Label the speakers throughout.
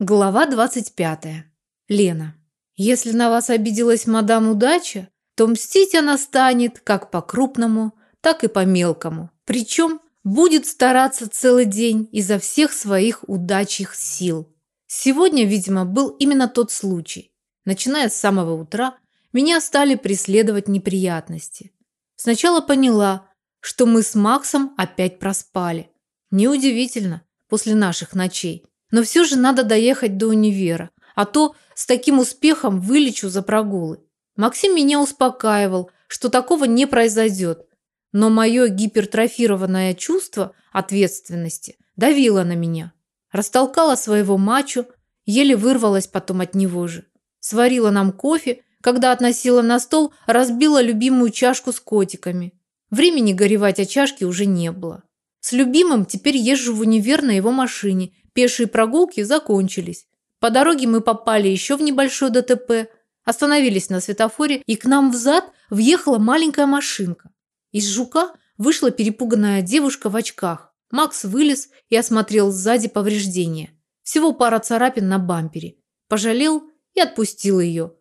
Speaker 1: Глава 25. Лена. Если на вас обиделась мадам удача, то мстить она станет как по-крупному, так и по-мелкому. Причем будет стараться целый день изо всех своих удачьих сил. Сегодня, видимо, был именно тот случай. Начиная с самого утра, меня стали преследовать неприятности. Сначала поняла, что мы с Максом опять проспали. Неудивительно, после наших ночей. Но все же надо доехать до универа, а то с таким успехом вылечу за прогулы. Максим меня успокаивал, что такого не произойдет. Но мое гипертрофированное чувство ответственности давило на меня. Растолкала своего мачо, еле вырвалась потом от него же. Сварила нам кофе, когда относила на стол, разбила любимую чашку с котиками. Времени горевать о чашке уже не было. С любимым теперь езжу в универ на его машине Пешие прогулки закончились. По дороге мы попали еще в небольшой ДТП, остановились на светофоре, и к нам взад въехала маленькая машинка. Из жука вышла перепуганная девушка в очках. Макс вылез и осмотрел сзади повреждения. Всего пара царапин на бампере. Пожалел и отпустил ее.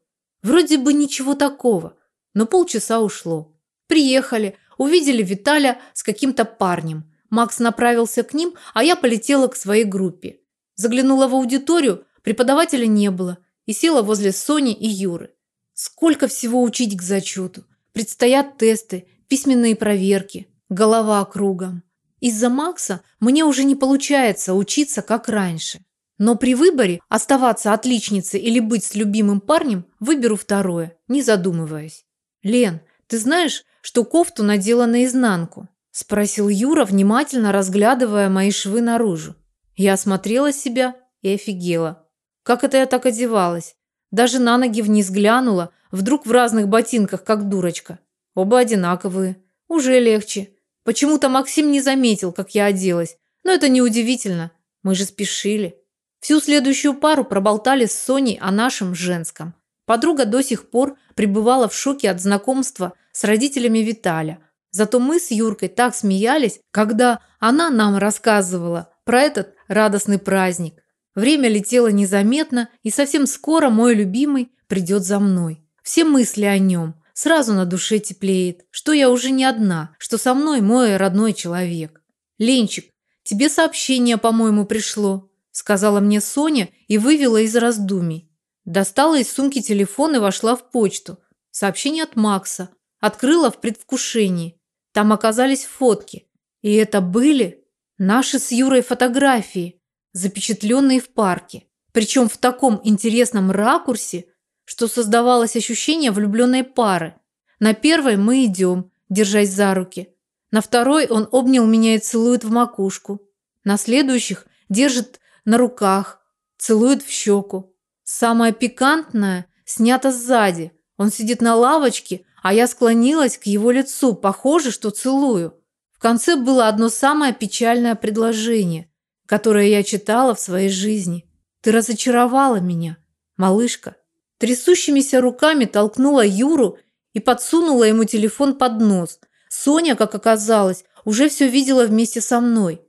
Speaker 1: Вроде бы ничего такого, но полчаса ушло. Приехали, увидели Виталя с каким-то парнем. Макс направился к ним, а я полетела к своей группе. Заглянула в аудиторию, преподавателя не было, и села возле Сони и Юры. Сколько всего учить к зачету. Предстоят тесты, письменные проверки, голова кругом. Из-за Макса мне уже не получается учиться, как раньше. Но при выборе оставаться отличницей или быть с любимым парнем выберу второе, не задумываясь. Лен, ты знаешь, что кофту надела наизнанку? Спросил Юра, внимательно разглядывая мои швы наружу. Я осмотрела себя и офигела. Как это я так одевалась? Даже на ноги вниз глянула, вдруг в разных ботинках, как дурочка. Оба одинаковые. Уже легче. Почему-то Максим не заметил, как я оделась. Но это не удивительно. Мы же спешили. Всю следующую пару проболтали с Соней о нашем женском. Подруга до сих пор пребывала в шоке от знакомства с родителями Виталя – Зато мы с Юркой так смеялись, когда она нам рассказывала про этот радостный праздник. Время летело незаметно, и совсем скоро мой любимый придет за мной. Все мысли о нем. Сразу на душе теплеет, что я уже не одна, что со мной мой родной человек. «Ленчик, тебе сообщение, по-моему, пришло», сказала мне Соня и вывела из раздумий. Достала из сумки телефон и вошла в почту. Сообщение от Макса. Открыла в предвкушении. Там оказались фотки. И это были наши с Юрой фотографии, запечатленные в парке. Причем в таком интересном ракурсе, что создавалось ощущение влюбленной пары. На первой мы идем, держась за руки. На второй он обнял меня и целует в макушку. На следующих держит на руках, целует в щеку. Самое пикантное снято сзади. Он сидит на лавочке, а я склонилась к его лицу, похоже, что целую. В конце было одно самое печальное предложение, которое я читала в своей жизни. Ты разочаровала меня, малышка. Трясущимися руками толкнула Юру и подсунула ему телефон под нос. Соня, как оказалось, уже все видела вместе со мной.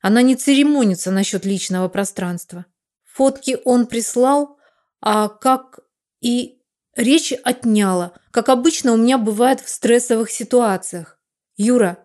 Speaker 1: Она не церемонится насчет личного пространства. Фотки он прислал, а как и Речь отняла, как обычно у меня бывает в стрессовых ситуациях. Юра,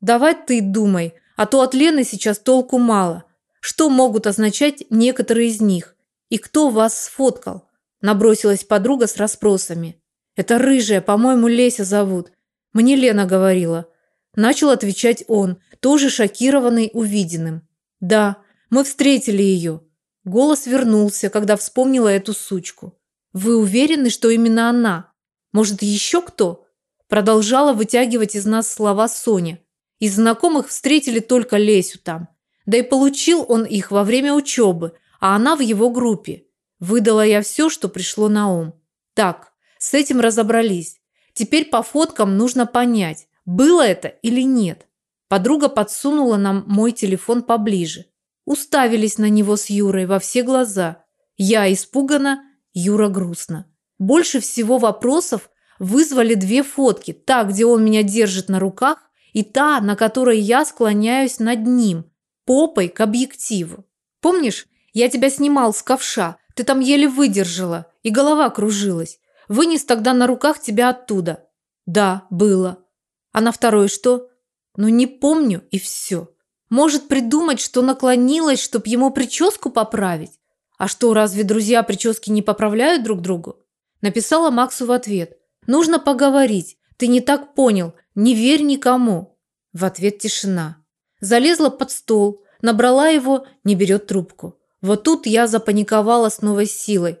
Speaker 1: давай ты думай, а то от Лены сейчас толку мало. Что могут означать некоторые из них? И кто вас сфоткал? Набросилась подруга с расспросами. Это рыжая, по-моему, Леся зовут. Мне Лена говорила. Начал отвечать он, тоже шокированный увиденным. Да, мы встретили ее. Голос вернулся, когда вспомнила эту сучку. Вы уверены, что именно она? Может, еще кто? Продолжала вытягивать из нас слова Соня. Из знакомых встретили только Лесю там. Да и получил он их во время учебы, а она в его группе. Выдала я все, что пришло на ум. Так, с этим разобрались. Теперь по фоткам нужно понять, было это или нет. Подруга подсунула нам мой телефон поближе. Уставились на него с Юрой во все глаза. Я испуганно, Юра грустно. Больше всего вопросов вызвали две фотки. Та, где он меня держит на руках, и та, на которой я склоняюсь над ним, попой к объективу. Помнишь, Я тебя снимал с ковша, ты там еле выдержала, и голова кружилась. Вынес тогда на руках тебя оттуда. Да, было. А на второй что? Ну не помню и все. Может придумать, что наклонилась, чтоб ему прическу поправить? А что, разве друзья прически не поправляют друг другу? Написала Максу в ответ. Нужно поговорить. Ты не так понял. Не верь никому. В ответ тишина. Залезла под стол, набрала его, не берет трубку. Вот тут я запаниковала с новой силой.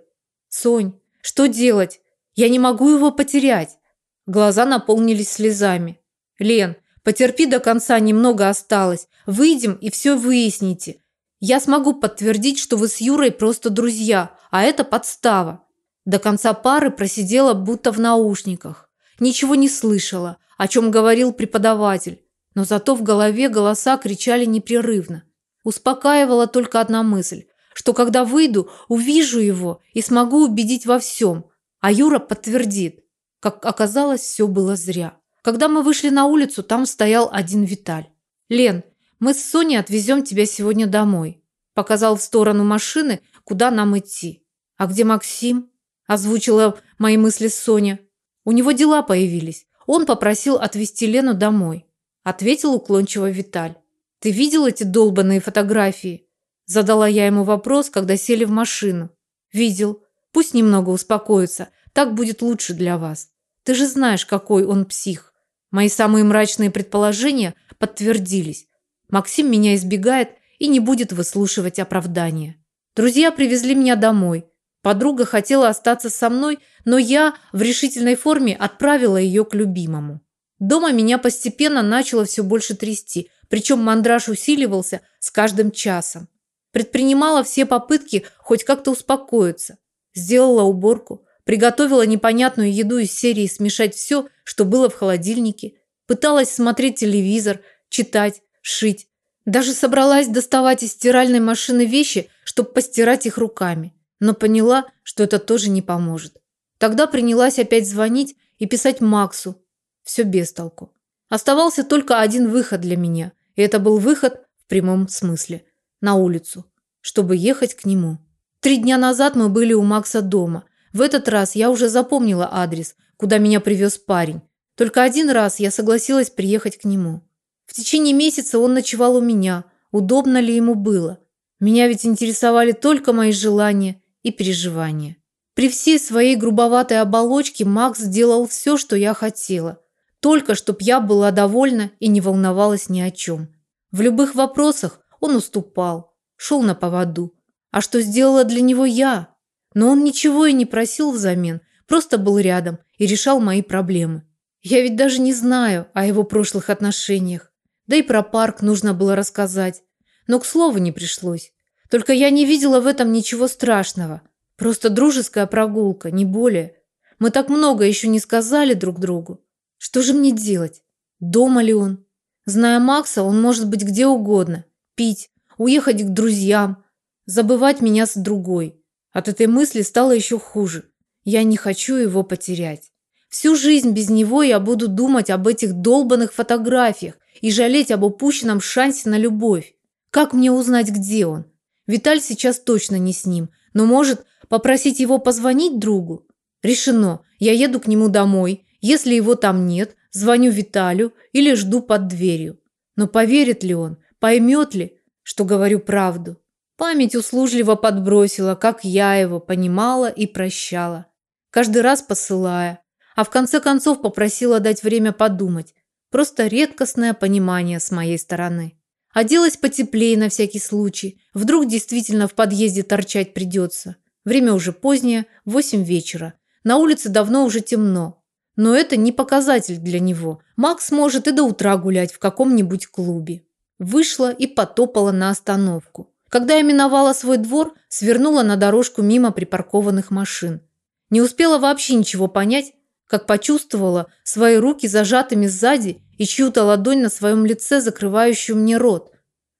Speaker 1: Сонь, что делать? Я не могу его потерять. Глаза наполнились слезами. Лен, потерпи до конца, немного осталось. Выйдем и все выясните. Я смогу подтвердить, что вы с Юрой просто друзья, а это подстава. До конца пары просидела будто в наушниках. Ничего не слышала, о чем говорил преподаватель. Но зато в голове голоса кричали непрерывно. Успокаивала только одна мысль, что когда выйду, увижу его и смогу убедить во всем. А Юра подтвердит. Как оказалось, все было зря. Когда мы вышли на улицу, там стоял один Виталь. «Лен, мы с Соней отвезем тебя сегодня домой», показал в сторону машины, куда нам идти. «А где Максим?» озвучила мои мысли Соня. «У него дела появились. Он попросил отвезти Лену домой», ответил уклончиво Виталь. «Ты видел эти долбанные фотографии?» Задала я ему вопрос, когда сели в машину. «Видел. Пусть немного успокоится. Так будет лучше для вас. Ты же знаешь, какой он псих. Мои самые мрачные предположения подтвердились. Максим меня избегает и не будет выслушивать оправдания. Друзья привезли меня домой. Подруга хотела остаться со мной, но я в решительной форме отправила ее к любимому. Дома меня постепенно начало все больше трясти, причем мандраж усиливался с каждым часом. Предпринимала все попытки хоть как-то успокоиться. Сделала уборку, Приготовила непонятную еду из серии смешать все, что было в холодильнике. Пыталась смотреть телевизор, читать, шить. Даже собралась доставать из стиральной машины вещи, чтобы постирать их руками. Но поняла, что это тоже не поможет. Тогда принялась опять звонить и писать Максу. Все без толку. Оставался только один выход для меня. И это был выход в прямом смысле. На улицу. Чтобы ехать к нему. Три дня назад мы были у Макса дома – в этот раз я уже запомнила адрес, куда меня привез парень. Только один раз я согласилась приехать к нему. В течение месяца он ночевал у меня. Удобно ли ему было? Меня ведь интересовали только мои желания и переживания. При всей своей грубоватой оболочке Макс сделал все, что я хотела. Только чтоб я была довольна и не волновалась ни о чем. В любых вопросах он уступал, шел на поводу. А что сделала для него я? Но он ничего и не просил взамен, просто был рядом и решал мои проблемы. Я ведь даже не знаю о его прошлых отношениях. Да и про парк нужно было рассказать. Но к слову не пришлось. Только я не видела в этом ничего страшного. Просто дружеская прогулка, не более. Мы так много еще не сказали друг другу. Что же мне делать? Дома ли он? Зная Макса, он может быть где угодно. Пить, уехать к друзьям, забывать меня с другой. От этой мысли стало еще хуже. Я не хочу его потерять. Всю жизнь без него я буду думать об этих долбанных фотографиях и жалеть об упущенном шансе на любовь. Как мне узнать, где он? Виталь сейчас точно не с ним, но может попросить его позвонить другу? Решено. Я еду к нему домой. Если его там нет, звоню Виталю или жду под дверью. Но поверит ли он? Поймет ли, что говорю правду? Память услужливо подбросила, как я его понимала и прощала, каждый раз посылая, а в конце концов попросила дать время подумать. Просто редкостное понимание с моей стороны. Оделась потеплее на всякий случай. Вдруг действительно в подъезде торчать придется. Время уже позднее, восемь вечера. На улице давно уже темно. Но это не показатель для него. Макс может и до утра гулять в каком-нибудь клубе. Вышла и потопала на остановку. Когда я миновала свой двор, свернула на дорожку мимо припаркованных машин. Не успела вообще ничего понять, как почувствовала свои руки зажатыми сзади и чью-то ладонь на своем лице, закрывающую мне рот.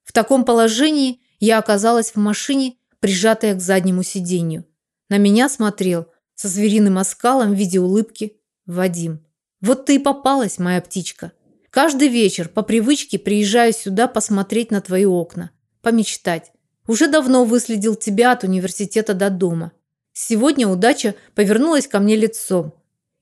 Speaker 1: В таком положении я оказалась в машине, прижатая к заднему сиденью. На меня смотрел со звериным оскалом в виде улыбки Вадим. Вот ты и попалась, моя птичка. Каждый вечер по привычке приезжаю сюда посмотреть на твои окна, помечтать. Уже давно выследил тебя от университета до дома. Сегодня удача повернулась ко мне лицом.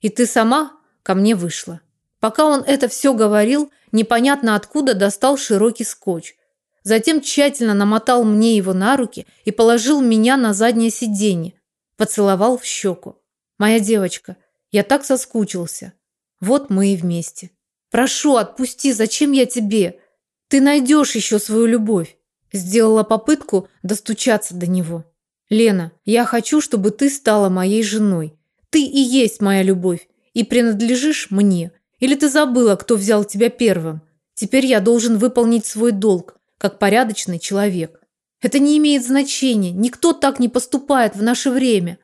Speaker 1: И ты сама ко мне вышла. Пока он это все говорил, непонятно откуда достал широкий скотч. Затем тщательно намотал мне его на руки и положил меня на заднее сиденье. Поцеловал в щеку. «Моя девочка, я так соскучился. Вот мы и вместе. Прошу, отпусти, зачем я тебе? Ты найдешь еще свою любовь». Сделала попытку достучаться до него. «Лена, я хочу, чтобы ты стала моей женой. Ты и есть моя любовь, и принадлежишь мне. Или ты забыла, кто взял тебя первым? Теперь я должен выполнить свой долг, как порядочный человек. Это не имеет значения, никто так не поступает в наше время.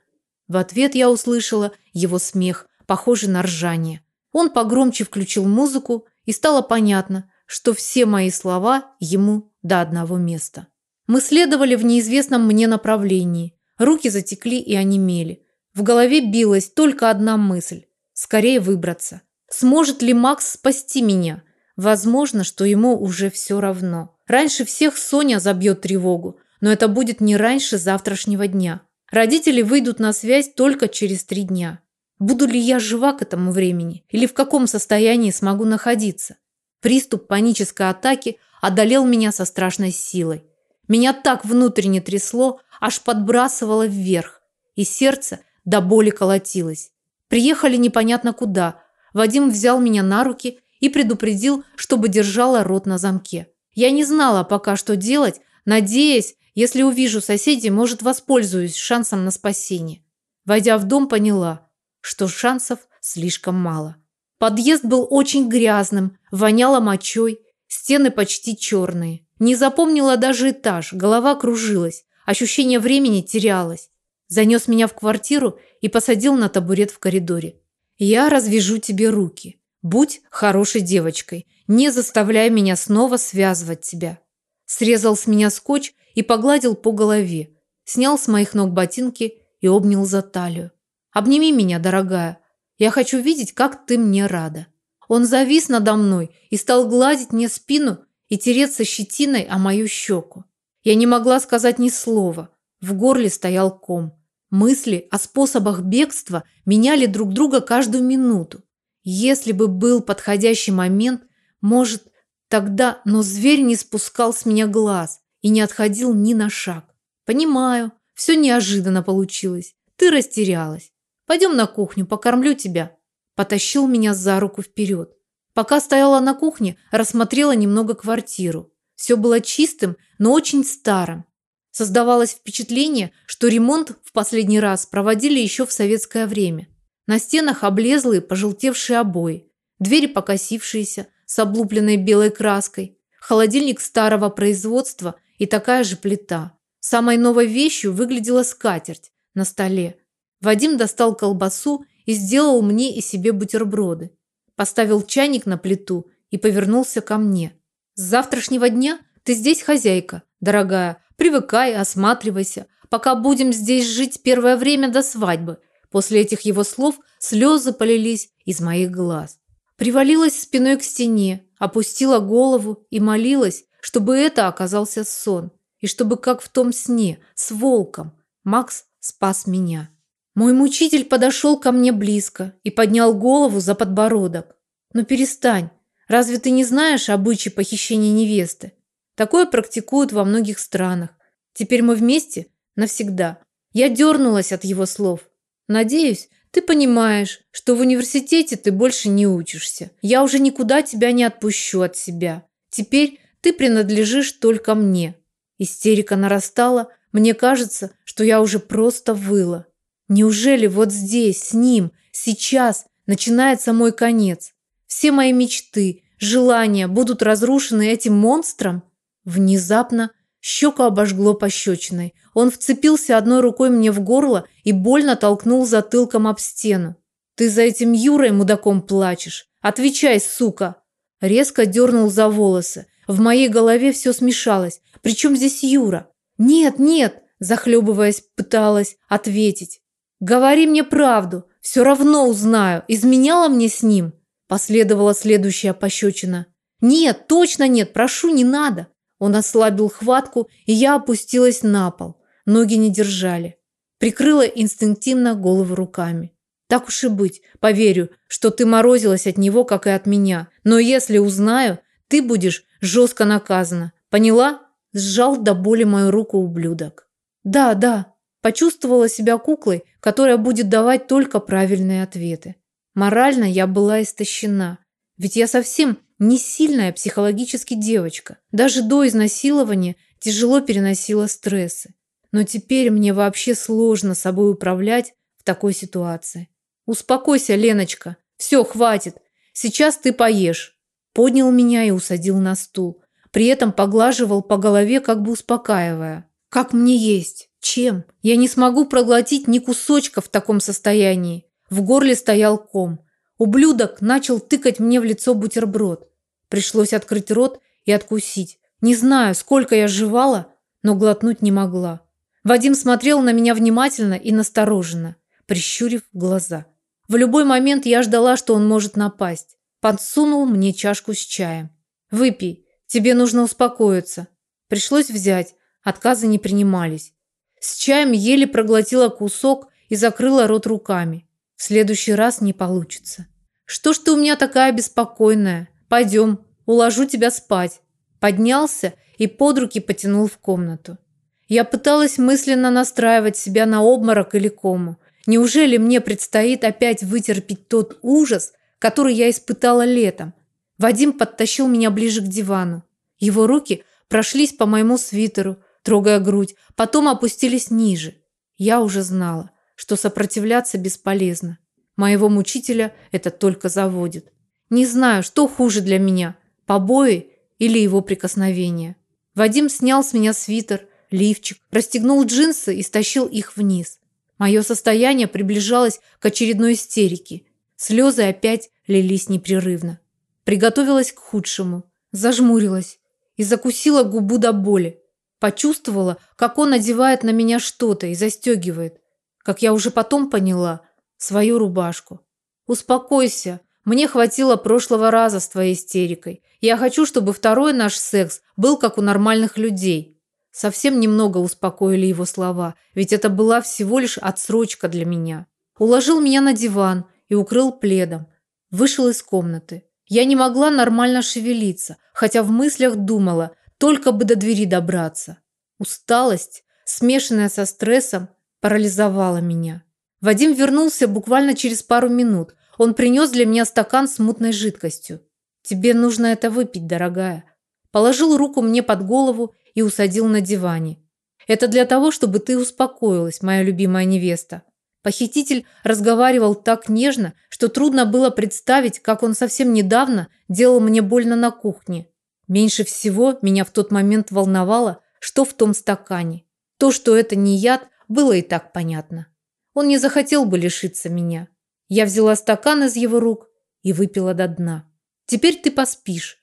Speaker 1: В ответ я услышала его смех, похожий на ржание. Он погромче включил музыку, и стало понятно, что все мои слова ему до одного места. Мы следовали в неизвестном мне направлении. Руки затекли и онемели. В голове билась только одна мысль – скорее выбраться. Сможет ли Макс спасти меня? Возможно, что ему уже все равно. Раньше всех Соня забьет тревогу, но это будет не раньше завтрашнего дня. Родители выйдут на связь только через три дня. Буду ли я жива к этому времени? Или в каком состоянии смогу находиться? Приступ панической атаки одолел меня со страшной силой. Меня так внутренне трясло, аж подбрасывало вверх, и сердце до боли колотилось. Приехали непонятно куда, Вадим взял меня на руки и предупредил, чтобы держала рот на замке. Я не знала пока, что делать, надеясь, если увижу соседей, может, воспользуюсь шансом на спасение. Войдя в дом, поняла, что шансов слишком мало. Подъезд был очень грязным, воняло мочой, стены почти черные. Не запомнила даже этаж, голова кружилась, ощущение времени терялось. Занес меня в квартиру и посадил на табурет в коридоре. Я развяжу тебе руки. Будь хорошей девочкой. Не заставляй меня снова связывать тебя. Срезал с меня скотч и погладил по голове. Снял с моих ног ботинки и обнял за талию. Обними меня, дорогая. Я хочу видеть, как ты мне рада. Он завис надо мной и стал гладить мне спину и тереться щетиной о мою щеку. Я не могла сказать ни слова. В горле стоял ком. Мысли о способах бегства меняли друг друга каждую минуту. Если бы был подходящий момент, может, тогда, но зверь не спускал с меня глаз и не отходил ни на шаг. Понимаю, все неожиданно получилось. Ты растерялась. Пойдем на кухню, покормлю тебя. Потащил меня за руку вперед. Пока стояла на кухне, рассмотрела немного квартиру. Все было чистым, но очень старым. Создавалось впечатление, что ремонт в последний раз проводили еще в советское время. На стенах облезлые, пожелтевшие обои, двери покосившиеся, с облупленной белой краской, холодильник старого производства и такая же плита. Самой новой вещью выглядела скатерть на столе. Вадим достал колбасу и сделал мне и себе бутерброды. Поставил чайник на плиту и повернулся ко мне. «С завтрашнего дня ты здесь хозяйка, дорогая, Привыкай, осматривайся, пока будем здесь жить первое время до свадьбы. После этих его слов слезы полились из моих глаз. Привалилась спиной к стене, опустила голову и молилась, чтобы это оказался сон, и чтобы, как в том сне, с волком, Макс спас меня. Мой мучитель подошел ко мне близко и поднял голову за подбородок. «Ну перестань, разве ты не знаешь обычаи похищения невесты? Такое практикуют во многих странах. Теперь мы вместе навсегда. Я дернулась от его слов. Надеюсь, ты понимаешь, что в университете ты больше не учишься. Я уже никуда тебя не отпущу от себя. Теперь ты принадлежишь только мне. Истерика нарастала. Мне кажется, что я уже просто выла. Неужели вот здесь, с ним, сейчас начинается мой конец? Все мои мечты, желания будут разрушены этим монстром? Внезапно щеку обожгло пощечиной. Он вцепился одной рукой мне в горло и больно толкнул затылком об стену. «Ты за этим Юрой мудаком плачешь? Отвечай, сука!» Резко дернул за волосы. В моей голове все смешалось. Причем здесь Юра? «Нет, нет!» Захлебываясь, пыталась ответить. «Говори мне правду. Все равно узнаю. Изменяла мне с ним?» Последовала следующая пощечина. «Нет, точно нет. Прошу, не надо. Он ослабил хватку, и я опустилась на пол. Ноги не держали. Прикрыла инстинктивно голову руками. Так уж и быть, поверю, что ты морозилась от него, как и от меня. Но если узнаю, ты будешь жестко наказана. Поняла? Сжал до боли мою руку ублюдок. Да, да. Почувствовала себя куклой, которая будет давать только правильные ответы. Морально я была истощена. Ведь я совсем не сильная психологически девочка. Даже до изнасилования тяжело переносила стрессы. Но теперь мне вообще сложно собой управлять в такой ситуации. Успокойся, Леночка. Все, хватит. Сейчас ты поешь. Поднял меня и усадил на стул. При этом поглаживал по голове, как бы успокаивая. Как мне есть? Чем? Я не смогу проглотить ни кусочка в таком состоянии. В горле стоял ком. Ублюдок начал тыкать мне в лицо бутерброд. Пришлось открыть рот и откусить. Не знаю, сколько я жевала, но глотнуть не могла. Вадим смотрел на меня внимательно и настороженно, прищурив глаза. В любой момент я ждала, что он может напасть. Подсунул мне чашку с чаем. «Выпей, тебе нужно успокоиться». Пришлось взять, отказы не принимались. С чаем еле проглотила кусок и закрыла рот руками. В следующий раз не получится. «Что ж ты у меня такая беспокойная? Пойдем, уложу тебя спать». Поднялся и под руки потянул в комнату. Я пыталась мысленно настраивать себя на обморок или кому. Неужели мне предстоит опять вытерпеть тот ужас, который я испытала летом? Вадим подтащил меня ближе к дивану. Его руки прошлись по моему свитеру, трогая грудь, потом опустились ниже. Я уже знала, что сопротивляться бесполезно. Моего мучителя это только заводит. Не знаю, что хуже для меня – побои или его прикосновения. Вадим снял с меня свитер, лифчик, расстегнул джинсы и стащил их вниз. Мое состояние приближалось к очередной истерике. Слезы опять лились непрерывно. Приготовилась к худшему, зажмурилась и закусила губу до боли. Почувствовала, как он надевает на меня что-то и застегивает. Как я уже потом поняла, свою рубашку. «Успокойся. Мне хватило прошлого раза с твоей истерикой. Я хочу, чтобы второй наш секс был как у нормальных людей». Совсем немного успокоили его слова, ведь это была всего лишь отсрочка для меня. Уложил меня на диван и укрыл пледом. Вышел из комнаты. Я не могла нормально шевелиться, хотя в мыслях думала, только бы до двери добраться. Усталость, смешанная со стрессом, парализовала меня. Вадим вернулся буквально через пару минут. Он принес для меня стакан с мутной жидкостью. «Тебе нужно это выпить, дорогая». Положил руку мне под голову и усадил на диване. «Это для того, чтобы ты успокоилась, моя любимая невеста». Похититель разговаривал так нежно, что трудно было представить, как он совсем недавно делал мне больно на кухне. Меньше всего меня в тот момент волновало, что в том стакане. То, что это не яд, было и так понятно. Он не захотел бы лишиться меня. Я взяла стакан из его рук и выпила до дна. Теперь ты поспишь,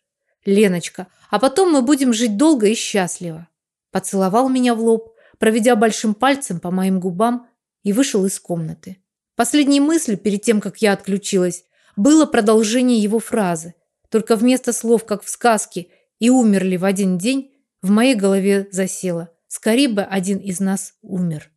Speaker 1: Леночка, а потом мы будем жить долго и счастливо. Поцеловал меня в лоб, проведя большим пальцем по моим губам и вышел из комнаты. Последней мыслью перед тем, как я отключилась, было продолжение его фразы. Только вместо слов, как в сказке, и умерли в один день, в моей голове засело. Скорее бы один из нас умер.